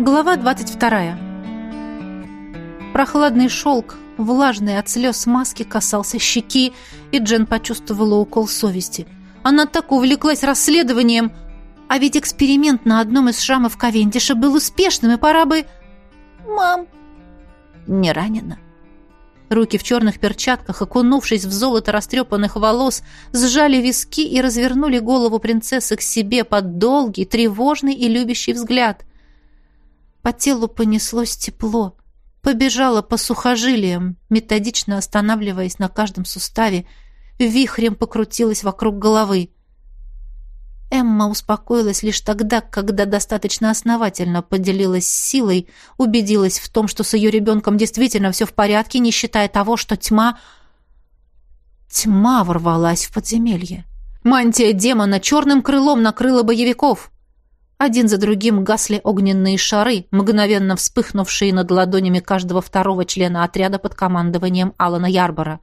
Глава 22. Прохладный шелк, влажный от слез маски, касался щеки, и Джен почувствовала укол совести. Она так увлеклась расследованием, а ведь эксперимент на одном из шрамов Ковендиша был успешным, и пора бы... «Мам!» «Не ранена?» Руки в черных перчатках, окунувшись в золото растрепанных волос, сжали виски и развернули голову принцессы к себе под долгий, тревожный и любящий взгляд. По телу понеслось тепло. Побежала по сухожилиям, методично останавливаясь на каждом суставе, вихрем покрутилась вокруг головы. Эмма успокоилась лишь тогда, когда достаточно основательно поделилась силой, убедилась в том, что с ее ребенком действительно все в порядке, не считая того, что тьма... Тьма ворвалась в подземелье. Мантия демона черным крылом накрыла боевиков. Один за другим гасли огненные шары, мгновенно вспыхнувшие над ладонями каждого второго члена отряда под командованием Алана Ярбора.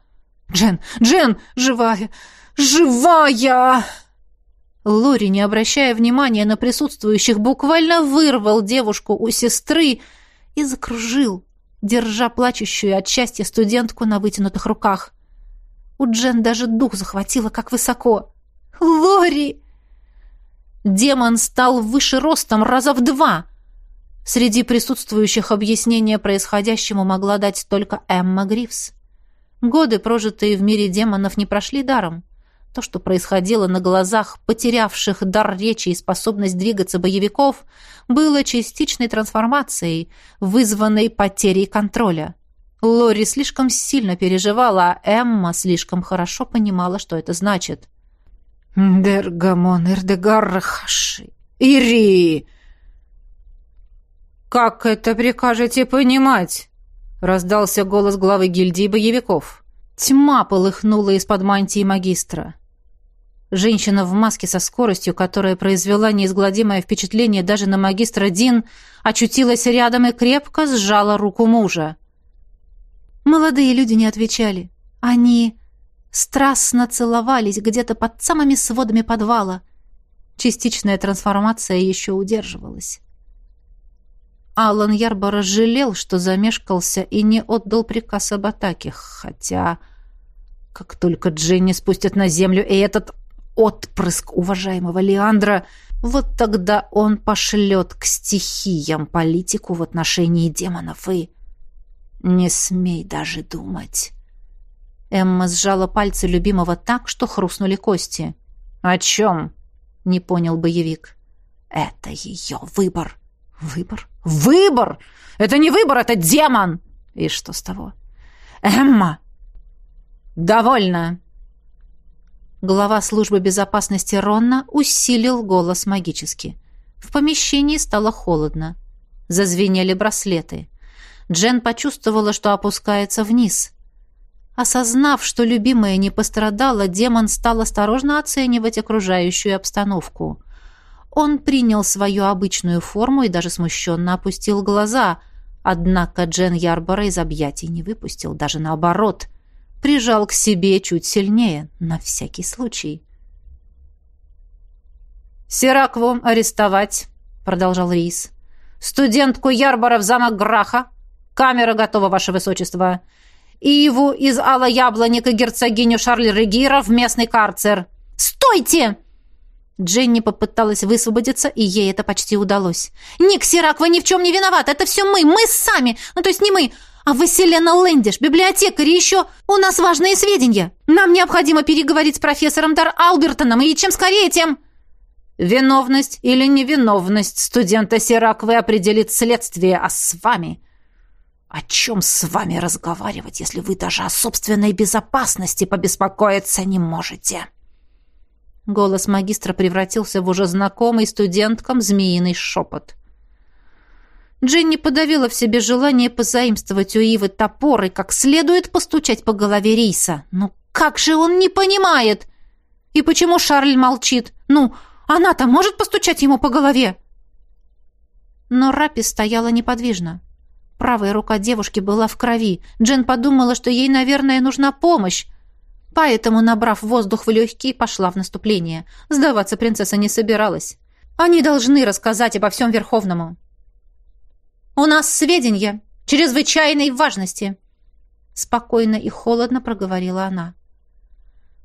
«Джен! Джен! Живая! Живая!» Лори, не обращая внимания на присутствующих, буквально вырвал девушку у сестры и закружил, держа плачущую от счастья студентку на вытянутых руках. У Джен даже дух захватило, как высоко. «Лори!» Демон стал выше ростом раза в два. Среди присутствующих объяснение происходящему могла дать только Эмма Грифс. Годы, прожитые в мире демонов, не прошли даром. То, что происходило на глазах потерявших дар речи и способность двигаться боевиков, было частичной трансформацией, вызванной потерей контроля. Лори слишком сильно переживала, а Эмма слишком хорошо понимала, что это значит. Дергамон Ирдегаррахаши. Ири! Как это прикажете понимать? Раздался голос главы гильдии боевиков. Тьма полыхнула из-под мантии магистра. Женщина в маске со скоростью, которая произвела неизгладимое впечатление даже на магистра Дин, очутилась рядом и крепко сжала руку мужа. Молодые люди не отвечали. Они страстно целовались где-то под самыми сводами подвала. Частичная трансформация еще удерживалась. Алан Ярбора жалел, что замешкался и не отдал приказ об атаке, хотя... Как только Дженни спустят на землю и этот отпрыск уважаемого Леандра, вот тогда он пошлет к стихиям политику в отношении демонов и... Не смей даже думать. Эмма сжала пальцы любимого так, что хрустнули кости. «О чем?» — не понял боевик. «Это ее выбор». «Выбор? Выбор! Это не выбор, это демон!» «И что с того?» «Эмма!» «Довольно!» Глава службы безопасности Ронна усилил голос магически. В помещении стало холодно. Зазвенели браслеты. Джен почувствовала, что опускается вниз. Осознав, что любимая не пострадала, демон стал осторожно оценивать окружающую обстановку. Он принял свою обычную форму и даже смущенно опустил глаза, однако Джен Ярбора из объятий не выпустил, даже наоборот. Прижал к себе чуть сильнее, на всякий случай. «Сиракву арестовать», — продолжал Рис. «Студентку Ярбора в замок Граха. Камера готова, ваше высочество. Иву из Алла Яблонек и герцогиню Шарль Регира в местный карцер. «Стойте!» Дженни попыталась высвободиться, и ей это почти удалось. «Ник Сирак, вы ни в чем не виноват! Это все мы! Мы сами! Ну, то есть не мы, а Василена Лэндиш, библиотекарь и еще у нас важные сведения! Нам необходимо переговорить с профессором Дар Албертоном, и чем скорее, тем...» «Виновность или невиновность студента Сираквы определит следствие, а с вами...» «О чем с вами разговаривать, если вы даже о собственной безопасности побеспокоиться не можете?» Голос магистра превратился в уже знакомый студенткам змеиный шепот. Дженни подавила в себе желание позаимствовать у Ивы топор и как следует постучать по голове Риса. «Ну как же он не понимает? И почему Шарль молчит? Ну, она-то может постучать ему по голове?» Но Рапи стояла неподвижно. Правая рука девушки была в крови. Джен подумала, что ей, наверное, нужна помощь. Поэтому, набрав воздух в легкие, пошла в наступление. Сдаваться принцесса не собиралась. Они должны рассказать обо всем Верховному. У нас сведения чрезвычайной важности!» Спокойно и холодно проговорила она.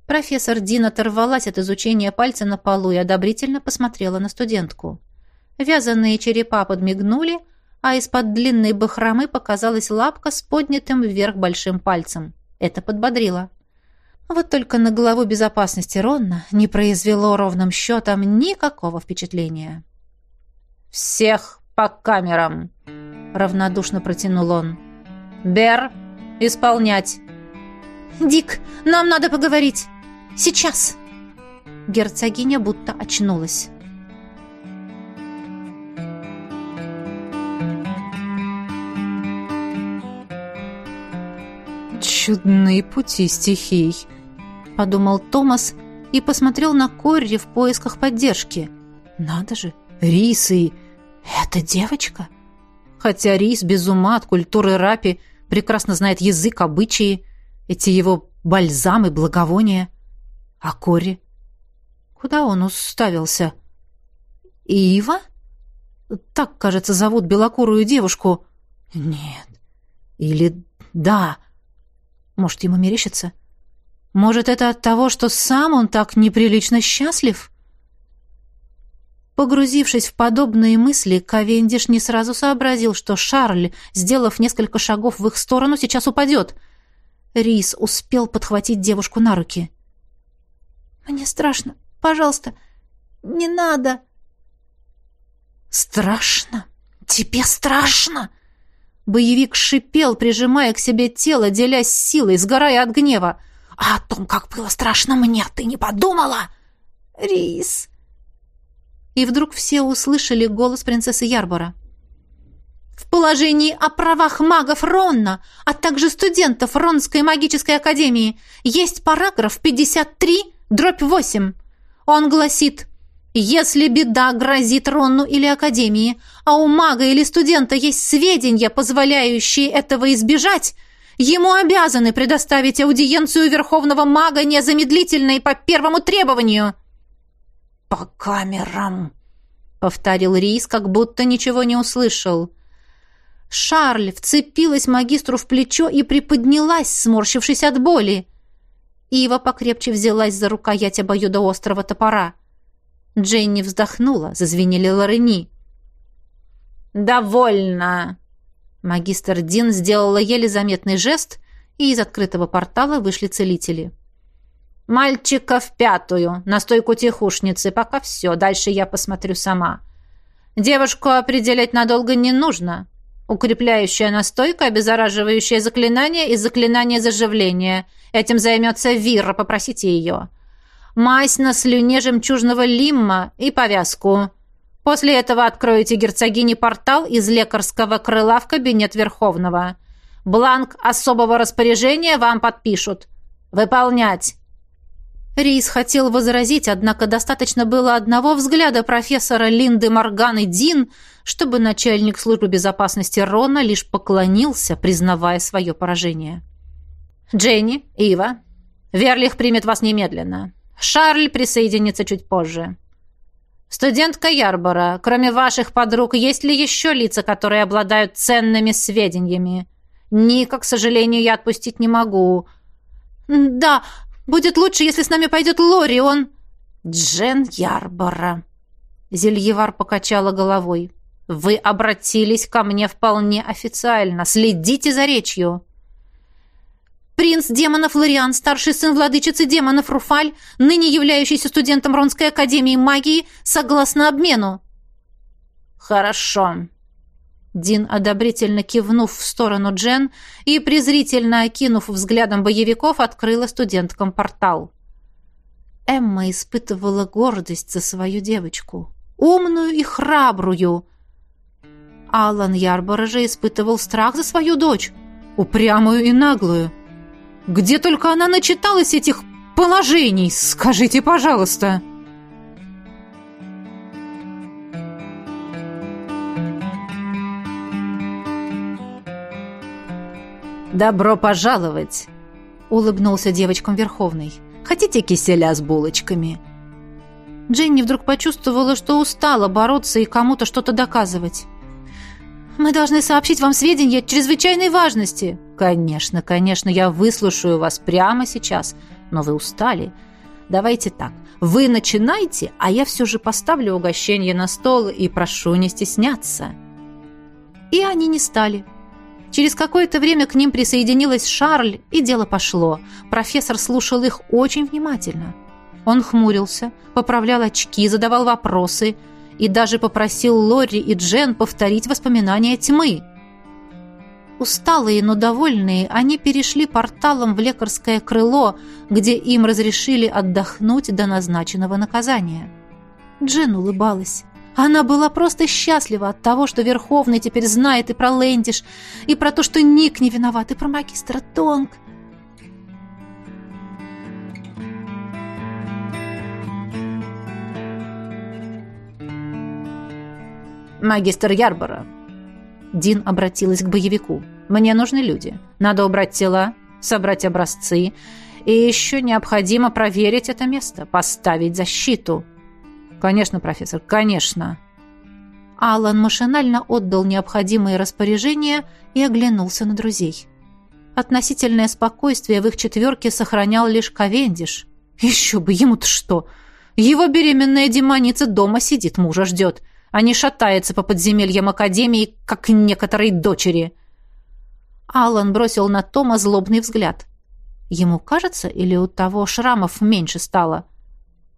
Профессор Дин оторвалась от изучения пальца на полу и одобрительно посмотрела на студентку. Вязаные черепа подмигнули, а из-под длинной бахромы показалась лапка с поднятым вверх большим пальцем. Это подбодрило. Вот только на главу безопасности Ронна не произвело ровным счетом никакого впечатления. «Всех по камерам!» — равнодушно протянул он. «Бер, исполнять!» «Дик, нам надо поговорить! Сейчас!» Герцогиня будто очнулась. «Чудные пути стихий», — подумал Томас и посмотрел на Корри в поисках поддержки. «Надо же, Рисы! Это девочка?» Хотя Рис без ума от культуры рапи прекрасно знает язык, обычаи, эти его бальзамы, благовония. А Кори? Куда он уставился? Ива? Так, кажется, зовут белокурую девушку. Нет. Или да. Может, ему мерещится? Может, это от того, что сам он так неприлично счастлив? Погрузившись в подобные мысли, Кавендиш не сразу сообразил, что Шарль, сделав несколько шагов в их сторону, сейчас упадет. Рис успел подхватить девушку на руки. «Мне страшно. Пожалуйста, не надо!» «Страшно? Тебе страшно?» Боевик шипел, прижимая к себе тело, делясь силой, сгорая от гнева. «А о том, как было страшно мне, ты не подумала?» «Рис!» И вдруг все услышали голос принцессы Ярбора. «В положении о правах магов Ронна, а также студентов Ронской магической академии есть параграф 53, дробь 8. Он гласит если беда грозит Ронну или Академии, а у мага или студента есть сведения, позволяющие этого избежать, ему обязаны предоставить аудиенцию Верховного мага незамедлительно и по первому требованию». «По камерам», — повторил Рис, как будто ничего не услышал. Шарль вцепилась магистру в плечо и приподнялась, сморщившись от боли. Ива покрепче взялась за рукоять обоюдоострого топора. — Дженни вздохнула, зазвенели лорени. «Довольно!» Магистр Дин сделала еле заметный жест, и из открытого портала вышли целители. «Мальчика в пятую, на стойку тихушницы, пока все, дальше я посмотрю сама. Девушку определять надолго не нужно. Укрепляющая настойка, обеззараживающее заклинание и заклинание заживления. Этим займется Вира, попросите ее мазь на слюне жемчужного лимма и повязку. После этого откроете герцогине портал из лекарского крыла в кабинет Верховного. Бланк особого распоряжения вам подпишут. Выполнять!» Рейс хотел возразить, однако достаточно было одного взгляда профессора Линды Морганы Дин, чтобы начальник службы безопасности Рона лишь поклонился, признавая свое поражение. «Дженни, Ива, Верлих примет вас немедленно. Шарль присоединится чуть позже. Студентка Ярбора, кроме ваших подруг, есть ли еще лица, которые обладают ценными сведениями? Ника, к сожалению, я отпустить не могу. Да, будет лучше, если с нами пойдет Лори, он... Джен Ярбора. Зельевар покачала головой. Вы обратились ко мне вполне официально. Следите за речью. Принц демонов Лориан, старший сын владычицы демонов Руфаль, ныне являющийся студентом Ронской академии магии, согласно обмену. Хорошо. Дин, одобрительно кивнув в сторону Джен и презрительно окинув взглядом боевиков, открыла студенткам портал. Эмма испытывала гордость за свою девочку. Умную и храбрую. Алан Ярбора же испытывал страх за свою дочь. Упрямую и наглую. Где только она начиталась этих положений, скажите, пожалуйста!» «Добро пожаловать!» — улыбнулся девочкам Верховный. «Хотите киселя с булочками?» Дженни вдруг почувствовала, что устала бороться и кому-то что-то доказывать. Мы должны сообщить вам сведения чрезвычайной важности. Конечно, конечно, я выслушаю вас прямо сейчас, но вы устали. Давайте так. Вы начинайте, а я все же поставлю угощение на стол и прошу не стесняться. И они не стали. Через какое-то время к ним присоединилась Шарль, и дело пошло. Профессор слушал их очень внимательно. Он хмурился, поправлял очки, задавал вопросы и даже попросил Лори и Джен повторить воспоминания тьмы. Усталые, но довольные, они перешли порталом в лекарское крыло, где им разрешили отдохнуть до назначенного наказания. Джен улыбалась. Она была просто счастлива от того, что Верховный теперь знает и про Лэндиш, и про то, что Ник не виноват, и про магистра Тонг. «Магистр Ярбора». Дин обратилась к боевику. «Мне нужны люди. Надо убрать тела, собрать образцы, и еще необходимо проверить это место, поставить защиту». «Конечно, профессор, конечно». Алан машинально отдал необходимые распоряжения и оглянулся на друзей. Относительное спокойствие в их четверке сохранял лишь Ковендиш. Еще бы, ему-то что? Его беременная демоница дома сидит, мужа ждет а не шатается по подземельям Академии, как некоторые дочери. Аллан бросил на Тома злобный взгляд. Ему кажется, или у того шрамов меньше стало?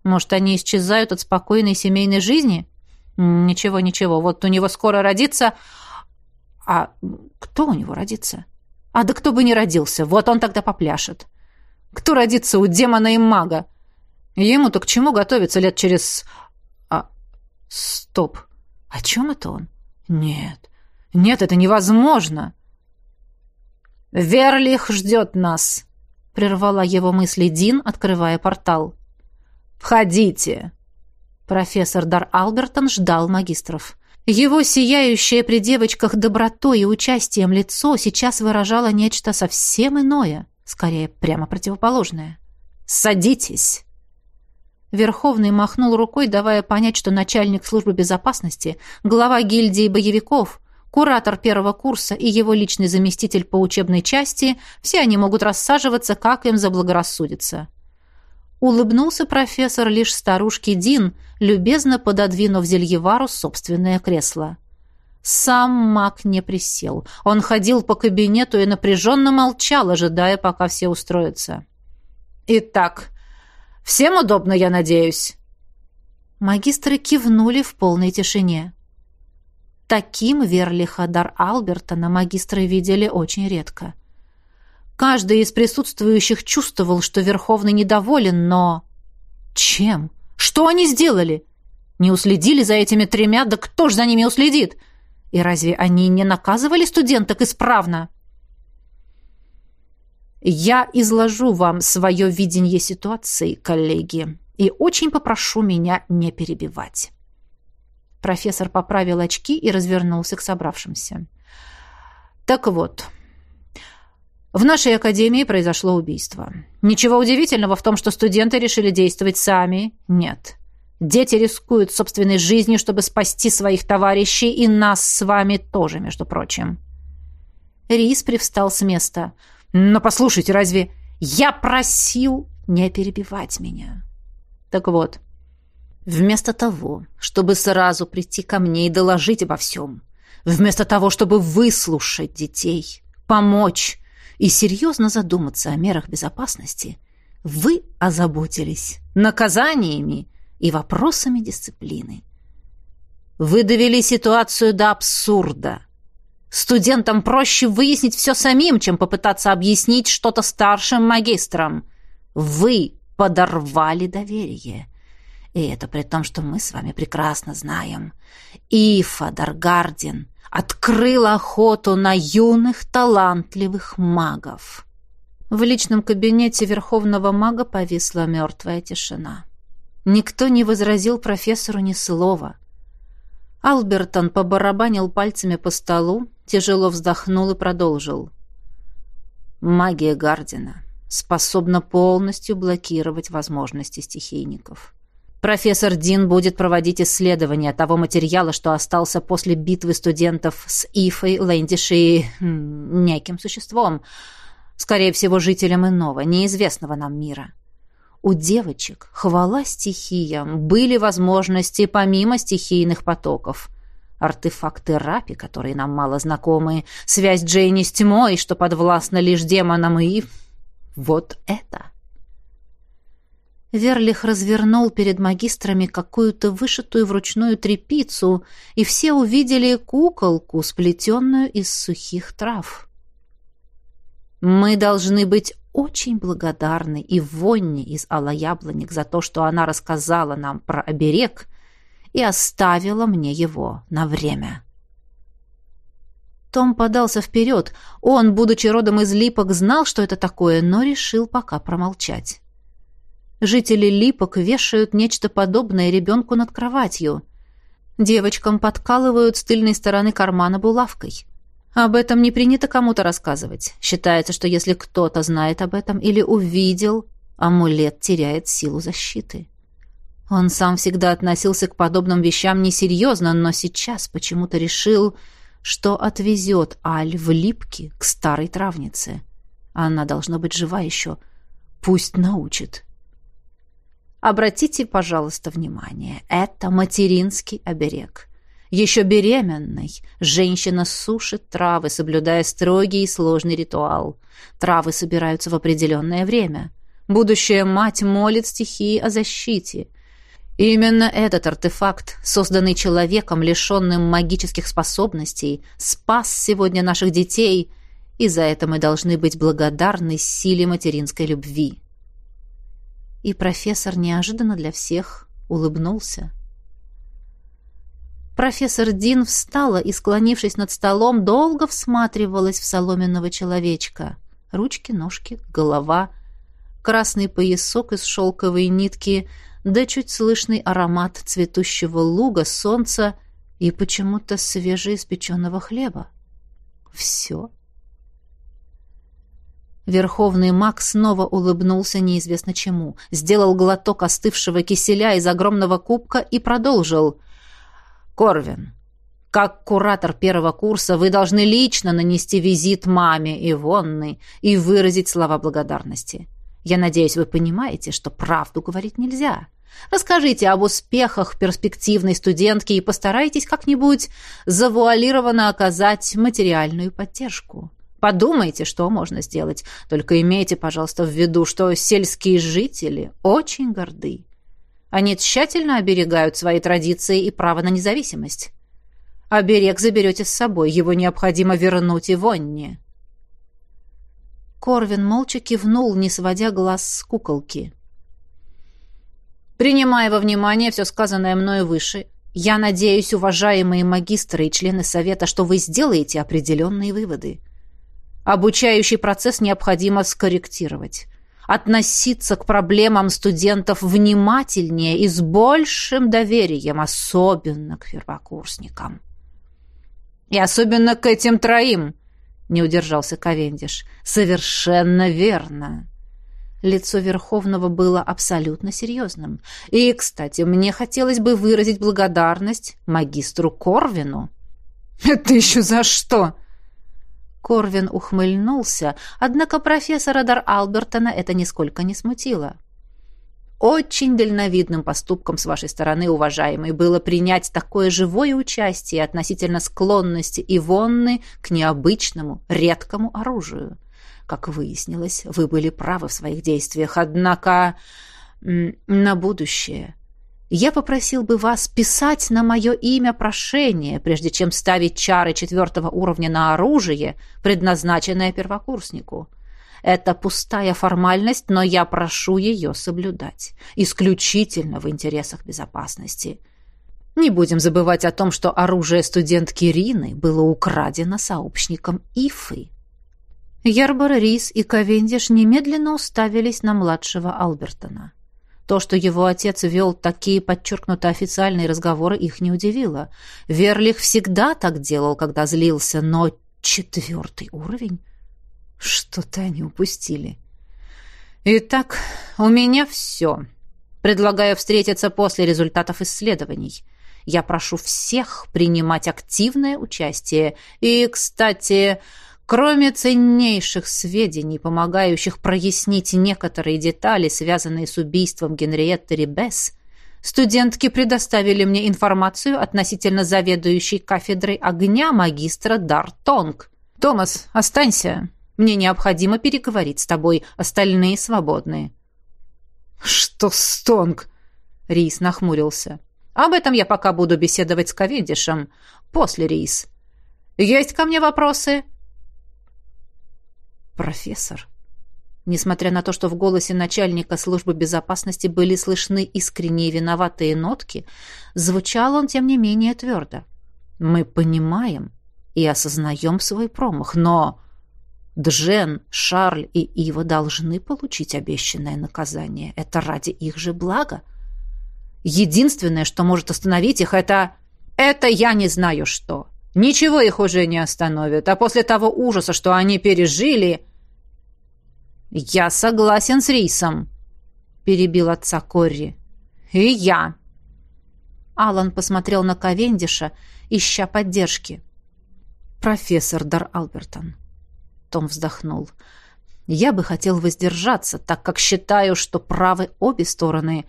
Может, они исчезают от спокойной семейной жизни? Ничего, ничего, вот у него скоро родится... А кто у него родится? А да кто бы не родился, вот он тогда попляшет. Кто родится у демона и мага? Ему-то к чему готовиться лет через... А, стоп. О чем это он? Нет, нет, это невозможно. Верлих ждет нас, прервала его мысли Дин, открывая портал. Входите. Профессор Дар Албертон ждал магистров. Его сияющее при девочках добротой и участием лицо сейчас выражало нечто совсем иное, скорее прямо противоположное. «Садитесь!» Верховный махнул рукой, давая понять, что начальник службы безопасности, глава гильдии боевиков, куратор первого курса и его личный заместитель по учебной части, все они могут рассаживаться, как им заблагорассудится. Улыбнулся профессор лишь старушке Дин, любезно пододвинув Зельевару собственное кресло. Сам маг не присел. Он ходил по кабинету и напряженно молчал, ожидая, пока все устроятся. «Итак, Всем удобно, я надеюсь?» Магистры кивнули в полной тишине. Таким Верлиха Дар Албертона магистры видели очень редко. Каждый из присутствующих чувствовал, что Верховный недоволен, но... Чем? Что они сделали? Не уследили за этими тремя? Да кто ж за ними уследит? И разве они не наказывали студенток исправно? Я изложу вам свое видение ситуации, коллеги, и очень попрошу меня не перебивать. Профессор поправил очки и развернулся к собравшимся. Так вот, в нашей академии произошло убийство. Ничего удивительного в том, что студенты решили действовать сами. Нет. Дети рискуют собственной жизнью, чтобы спасти своих товарищей и нас с вами тоже, между прочим. Рис привстал с места – но послушайте, разве я просил не перебивать меня? Так вот, вместо того, чтобы сразу прийти ко мне и доложить обо всем, вместо того, чтобы выслушать детей, помочь и серьезно задуматься о мерах безопасности, вы озаботились наказаниями и вопросами дисциплины. Вы довели ситуацию до абсурда. Студентам проще выяснить все самим, чем попытаться объяснить что-то старшим магистрам. Вы подорвали доверие. И это при том, что мы с вами прекрасно знаем. Ифа Даргардин открыл охоту на юных талантливых магов. В личном кабинете верховного мага повисла мертвая тишина. Никто не возразил профессору ни слова. Албертон побарабанил пальцами по столу, тяжело вздохнул и продолжил. Магия Гардина способна полностью блокировать возможности стихийников. Профессор Дин будет проводить исследование того материала, что остался после битвы студентов с Ифой, Лэндиш и... неким существом. Скорее всего, жителем иного, неизвестного нам мира. У девочек, хвала стихиям, были возможности помимо стихийных потоков. Артефакты Рапи, которые нам мало знакомы, связь Джейни с тьмой, что подвластна лишь демонам и... Вот это! Верлих развернул перед магистрами какую-то вышитую вручную трепицу, и все увидели куколку, сплетенную из сухих трав. «Мы должны быть очень благодарны и Вонне из Алла Яблоник за то, что она рассказала нам про оберег и оставила мне его на время». Том подался вперед. Он, будучи родом из Липок, знал, что это такое, но решил пока промолчать. Жители Липок вешают нечто подобное ребенку над кроватью. Девочкам подкалывают с тыльной стороны кармана булавкой. Об этом не принято кому-то рассказывать. Считается, что если кто-то знает об этом или увидел, амулет теряет силу защиты. Он сам всегда относился к подобным вещам несерьезно, но сейчас почему-то решил, что отвезет Аль в Липки к старой травнице. Она должна быть жива еще. Пусть научит. Обратите, пожалуйста, внимание, это материнский оберег. Еще беременной женщина сушит травы, соблюдая строгий и сложный ритуал. Травы собираются в определенное время. Будущая мать молит стихии о защите. Именно этот артефакт, созданный человеком, лишенным магических способностей, спас сегодня наших детей, и за это мы должны быть благодарны силе материнской любви. И профессор неожиданно для всех улыбнулся. Профессор Дин встала и, склонившись над столом, долго всматривалась в соломенного человечка. Ручки, ножки, голова, красный поясок из шелковой нитки, да чуть слышный аромат цветущего луга, солнца и почему-то свежеиспеченного хлеба. Все Верховный маг снова улыбнулся неизвестно чему, сделал глоток остывшего киселя из огромного кубка и продолжил. «Корвин, как куратор первого курса вы должны лично нанести визит маме Ивонны и выразить слова благодарности. Я надеюсь, вы понимаете, что правду говорить нельзя. Расскажите об успехах перспективной студентки и постарайтесь как-нибудь завуалированно оказать материальную поддержку». Подумайте, что можно сделать. Только имейте, пожалуйста, в виду, что сельские жители очень горды. Они тщательно оберегают свои традиции и право на независимость. Оберег заберете с собой, его необходимо вернуть Ивонне. Корвин молча кивнул, не сводя глаз с куколки. Принимая во внимание все сказанное мною выше, я надеюсь, уважаемые магистры и члены Совета, что вы сделаете определенные выводы. Обучающий процесс необходимо скорректировать. Относиться к проблемам студентов внимательнее и с большим доверием, особенно к первокурсникам. «И особенно к этим троим», — не удержался Ковендиш. «Совершенно верно». Лицо Верховного было абсолютно серьезным. И, кстати, мне хотелось бы выразить благодарность магистру Корвину. «Это еще за что?» Корвин ухмыльнулся, однако профессора Дар Албертона это нисколько не смутило. Очень дальновидным поступком с вашей стороны, уважаемый, было принять такое живое участие относительно склонности Ивонны к необычному, редкому оружию. Как выяснилось, вы были правы в своих действиях, однако на будущее я попросил бы вас писать на мое имя прошение, прежде чем ставить чары четвертого уровня на оружие, предназначенное первокурснику. Это пустая формальность, но я прошу ее соблюдать. Исключительно в интересах безопасности. Не будем забывать о том, что оружие студентки Рины было украдено сообщником Ифы. Ярбор Рис и Ковендиш немедленно уставились на младшего Албертона. То, что его отец вел такие подчеркнуто официальные разговоры, их не удивило. Верлих всегда так делал, когда злился, но четвертый уровень? Что-то они упустили. «Итак, у меня все», Предлагаю встретиться после результатов исследований. Я прошу всех принимать активное участие. И, кстати, кроме ценнейших сведений, помогающих прояснить некоторые детали, связанные с убийством Генриетты Рибес, студентки предоставили мне информацию относительно заведующей кафедрой огня магистра Дартонг. «Томас, останься. Мне необходимо переговорить с тобой. Остальные свободны». «Что стонг?» Рис нахмурился. «Об этом я пока буду беседовать с Ковендишем. После Рис. Есть ко мне вопросы?» «Профессор». Несмотря на то, что в голосе начальника службы безопасности были слышны искренние виноватые нотки, звучал он, тем не менее, твердо. «Мы понимаем и осознаем свой промах, но...» Джен, Шарль и Ива должны получить обещанное наказание. Это ради их же блага. Единственное, что может остановить их, это... Это я не знаю что. Ничего их уже не остановит. А после того ужаса, что они пережили... Я согласен с Рисом, перебил отца Корри. И я. Алан посмотрел на Ковендиша, ища поддержки. Профессор Дар Албертон, том вздохнул. «Я бы хотел воздержаться, так как считаю, что правы обе стороны,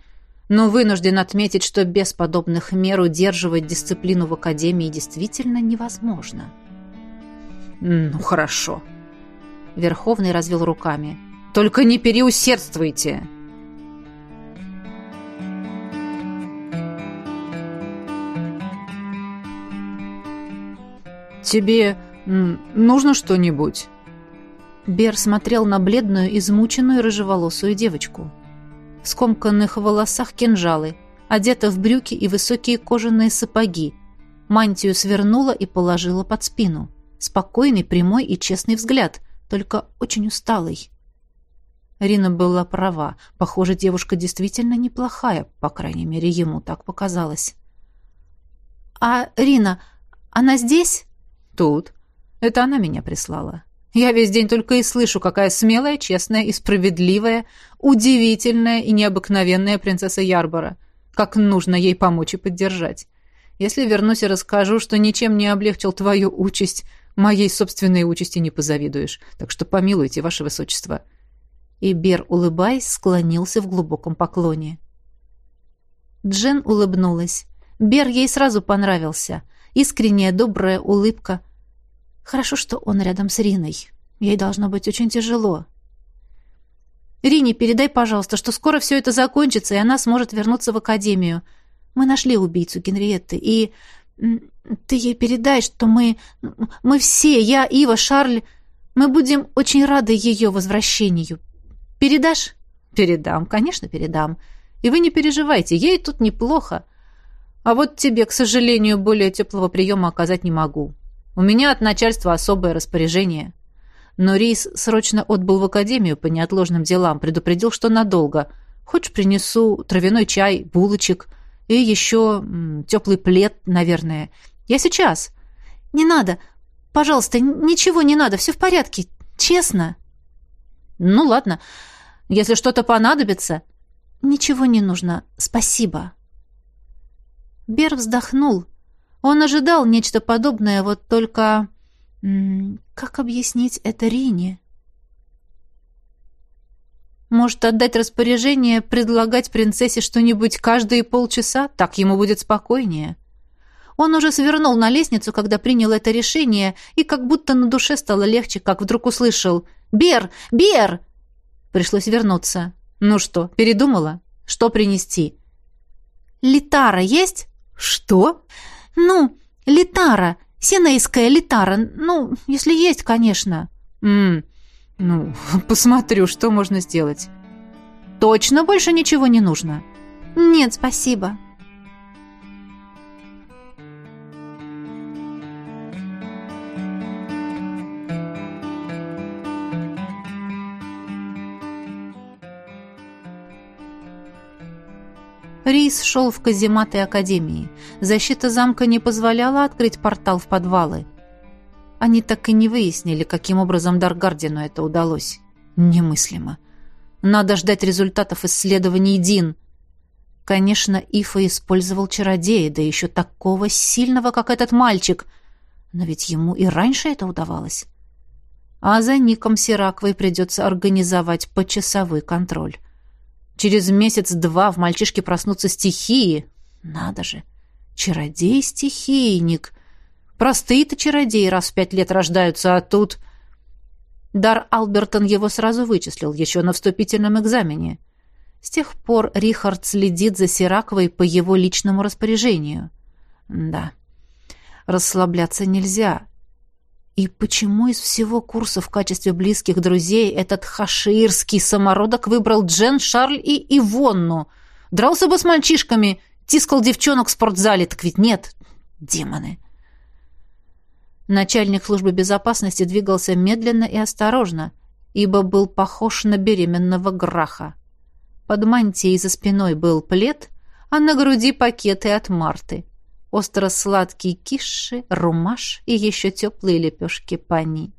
но вынужден отметить, что без подобных мер удерживать дисциплину в Академии действительно невозможно». «Ну, хорошо». Верховный развел руками. «Только не переусердствуйте!» «Тебе нужно что-нибудь?» Бер смотрел на бледную, измученную рыжеволосую девочку. В скомканных волосах кинжалы, одета в брюки и высокие кожаные сапоги. Мантию свернула и положила под спину. Спокойный, прямой и честный взгляд, только очень усталый. Рина была права. Похоже, девушка действительно неплохая, по крайней мере, ему так показалось. «А Рина, она здесь?» «Тут. Это она меня прислала. Я весь день только и слышу, какая смелая, честная и справедливая, удивительная и необыкновенная принцесса Ярбора. Как нужно ей помочь и поддержать. Если вернусь и расскажу, что ничем не облегчил твою участь, моей собственной участи не позавидуешь. Так что помилуйте, ваше высочество». И Бер, улыбаясь, склонился в глубоком поклоне. Джен улыбнулась. Бер ей сразу понравился. Искренняя, добрая улыбка — Хорошо, что он рядом с Риной. Ей должно быть очень тяжело. Рине, передай, пожалуйста, что скоро все это закончится, и она сможет вернуться в академию. Мы нашли убийцу Генриетты, и ты ей передай, что мы... Мы все, я, Ива, Шарль, мы будем очень рады ее возвращению. Передашь? Передам, конечно, передам. И вы не переживайте, ей тут неплохо. А вот тебе, к сожалению, более теплого приема оказать не могу. У меня от начальства особое распоряжение. Но Рейс срочно отбыл в академию по неотложным делам, предупредил, что надолго. Хочешь, принесу травяной чай, булочек и еще теплый плед, наверное. Я сейчас. Не надо. Пожалуйста, ничего не надо, все в порядке. Честно. Ну, ладно. Если что-то понадобится... Ничего не нужно. Спасибо. Бер вздохнул. Он ожидал нечто подобное, вот только... Как объяснить это Рине? Может, отдать распоряжение, предлагать принцессе что-нибудь каждые полчаса? Так ему будет спокойнее. Он уже свернул на лестницу, когда принял это решение, и как будто на душе стало легче, как вдруг услышал «Бер! Бер!» Пришлось вернуться. «Ну что, передумала? Что принести?» «Литара есть?» «Что?» «Ну, литара, сенейская литара, ну, если есть, конечно». «Ммм, ну, посмотрю, что можно сделать». «Точно больше ничего не нужно?» «Нет, спасибо». Рейс шел в казематы Академии. Защита замка не позволяла открыть портал в подвалы. Они так и не выяснили, каким образом Даргардину это удалось. Немыслимо. Надо ждать результатов исследований Дин. Конечно, Ифа использовал чародея, да еще такого сильного, как этот мальчик. Но ведь ему и раньше это удавалось. А за Ником Сираквой придется организовать почасовой контроль. Через месяц-два в мальчишке проснутся стихии. Надо же! Чародей-стихийник! Простые-то чародеи раз в пять лет рождаются, а тут... Дар Албертон его сразу вычислил, еще на вступительном экзамене. С тех пор Рихард следит за Сираковой по его личному распоряжению. Да, расслабляться нельзя. И почему из всего курса в качестве близких друзей этот хаширский самородок выбрал Джен, Шарль и Ивонну? Дрался бы с мальчишками, тискал девчонок в спортзале, так ведь нет. Демоны. Начальник службы безопасности двигался медленно и осторожно, ибо был похож на беременного граха. Под мантией за спиной был плед, а на груди пакеты от Марты. Остро-сладкие киши, румаш и еще теплые лепешки пани.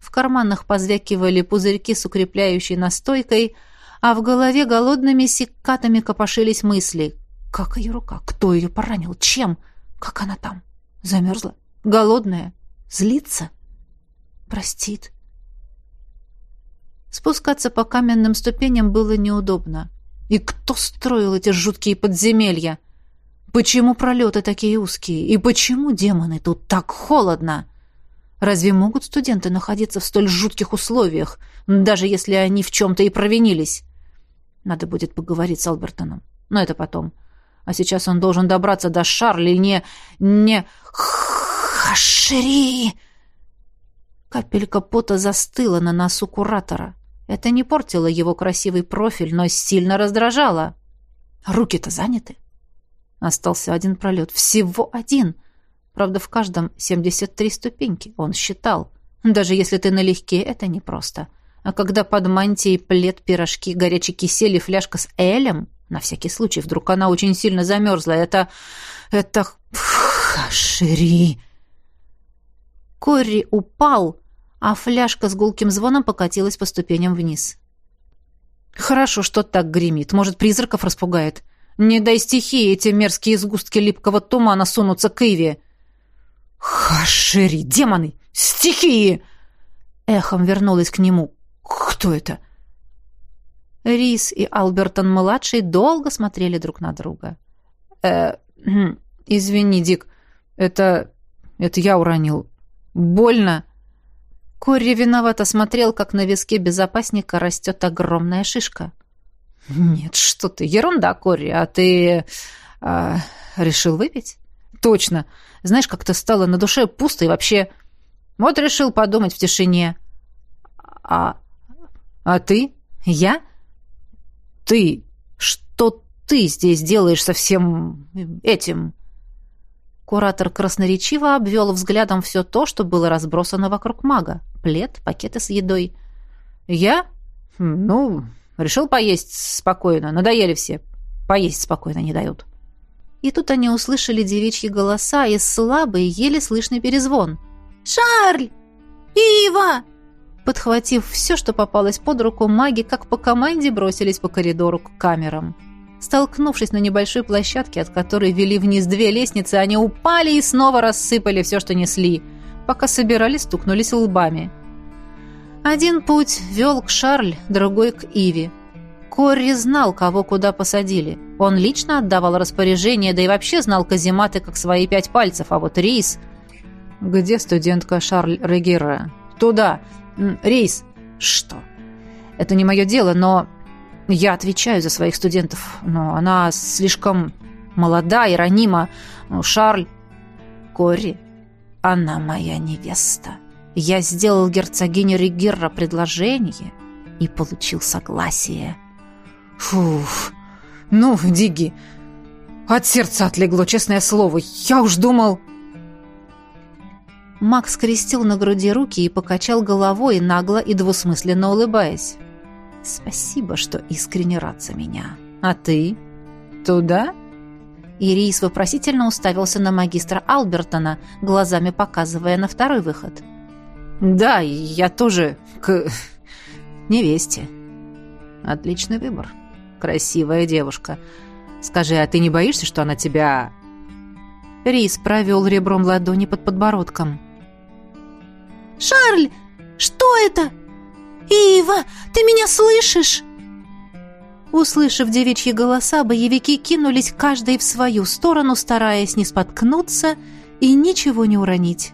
В карманах позвякивали пузырьки с укрепляющей настойкой, а в голове голодными секкатами копошились мысли. Как ее рука? Кто ее поранил? Чем? Как она там? Замерзла? Голодная? Злится? Простит? Спускаться по каменным ступеням было неудобно. И кто строил эти жуткие подземелья? Почему пролеты такие узкие? И почему демоны тут так холодно? Разве могут студенты находиться в столь жутких условиях, даже если они в чем-то и провинились? Надо будет поговорить с Албертоном. Но это потом. А сейчас он должен добраться до Шарли, не... не... «Хашри!» Капелька пота застыла на носу куратора. Это не портило его красивый профиль, но сильно раздражало. Руки-то заняты. Остался один пролет. Всего один. Правда, в каждом 73 ступеньки. Он считал. Даже если ты налегке, это непросто. А когда под мантией плед, пирожки, горячий кисель и фляжка с элем, на всякий случай, вдруг она очень сильно замерзла, это... это... Шири! Корри упал, а фляжка с гулким звоном покатилась по ступеням вниз. «Хорошо, что так гремит. Может, призраков распугает. Не дай стихии эти мерзкие сгустки липкого тумана сунутся к Иве». «Хашери! Демоны! Стихии!» Эхом вернулась к нему. «Кто это?» Рис и Албертон-младший долго смотрели друг на друга. «Э, хм, извини, Дик, это... это я уронил. Больно?» Корри виновато смотрел, как на виске безопасника растет огромная шишка. «Нет, что ты, ерунда, Корри, а ты... А, решил выпить?» «Точно. Знаешь, как-то стало на душе пусто и вообще... Вот решил подумать в тишине». «А... а ты? Я?» «Ты? Что ты здесь делаешь со всем этим?» Куратор красноречиво обвел взглядом все то, что было разбросано вокруг мага. Плед, пакеты с едой. «Я? Хм, ну, решил поесть спокойно. Надоели все. Поесть спокойно не дают». И тут они услышали девичьи голоса и слабый, еле слышный перезвон. «Шарль! Ива!» Подхватив все, что попалось под руку, маги, как по команде, бросились по коридору к камерам. Столкнувшись на небольшой площадке, от которой вели вниз две лестницы, они упали и снова рассыпали все, что несли. Пока собирались, стукнулись лбами. Один путь вел к Шарль, другой к Иви. Корри знал, кого куда посадили. Он лично отдавал распоряжение, да и вообще знал казематы как свои пять пальцев, а вот Рейс... «Где студентка Шарль Регера?» «Туда! Рейс!» «Что?» «Это не мое дело, но я отвечаю за своих студентов, но она слишком молода и ранима. Шарль... Кори, она моя невеста. Я сделал герцогине Ригерра предложение и получил согласие. Фуф, ну, Диги, от сердца отлегло, честное слово. Я уж думал... Макс скрестил на груди руки и покачал головой, нагло и двусмысленно улыбаясь. Спасибо, что искренне рад за меня. А ты? Туда? Ирис вопросительно уставился на магистра Албертона, глазами показывая на второй выход. Да, я тоже к невесте. Отличный выбор. Красивая девушка. Скажи, а ты не боишься, что она тебя...» Рис провел ребром ладони под подбородком. «Шарль, что это? Ива, ты меня слышишь?» Услышав девичьи голоса, боевики кинулись каждый в свою сторону, стараясь не споткнуться и ничего не уронить.